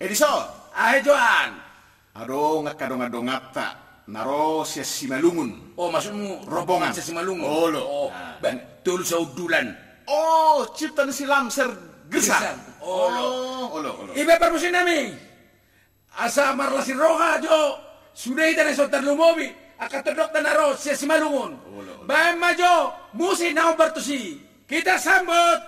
Edison, Ay, Joan. ado nga kadong adong ngata, naro siya simalungun. Oh, maksudmu Rombongan. sa Simalungun? Olo. Oh, Ah. betul sa udulan. Oh, cipta ni si Lamser. Gersang. Olo. Oh, olo, olo. Ibe permusin namin. Asa marlasin roja, Jo. Sudah ita na sotar lumobi. Akatodok na naro siya Simalungun. Olo, olo. Bayan ma, Jo. Musi na bertusi. Kita sambut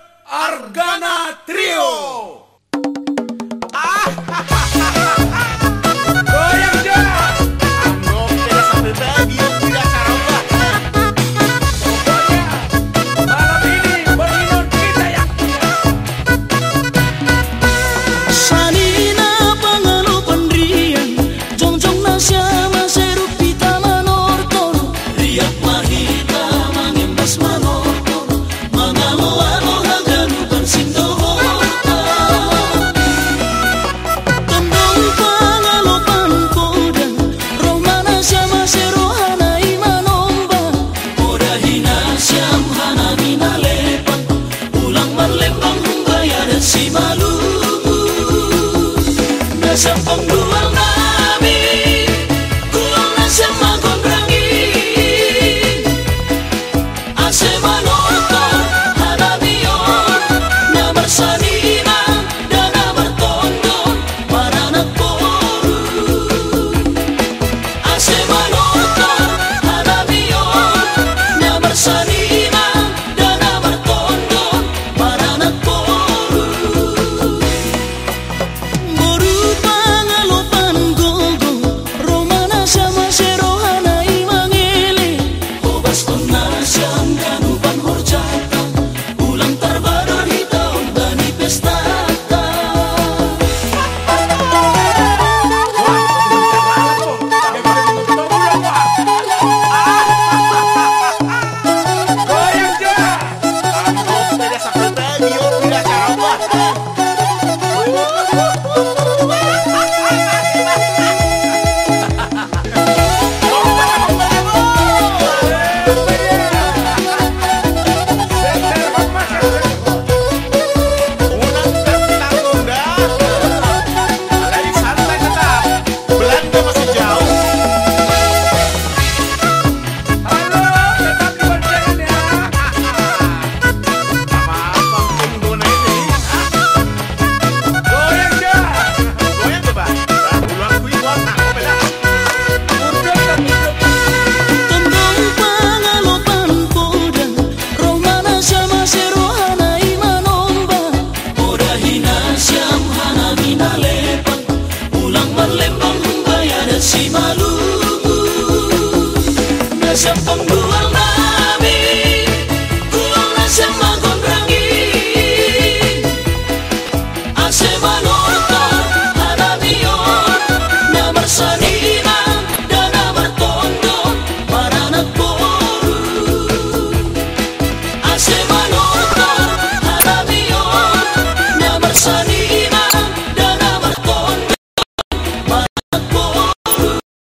春风 Woo! will not.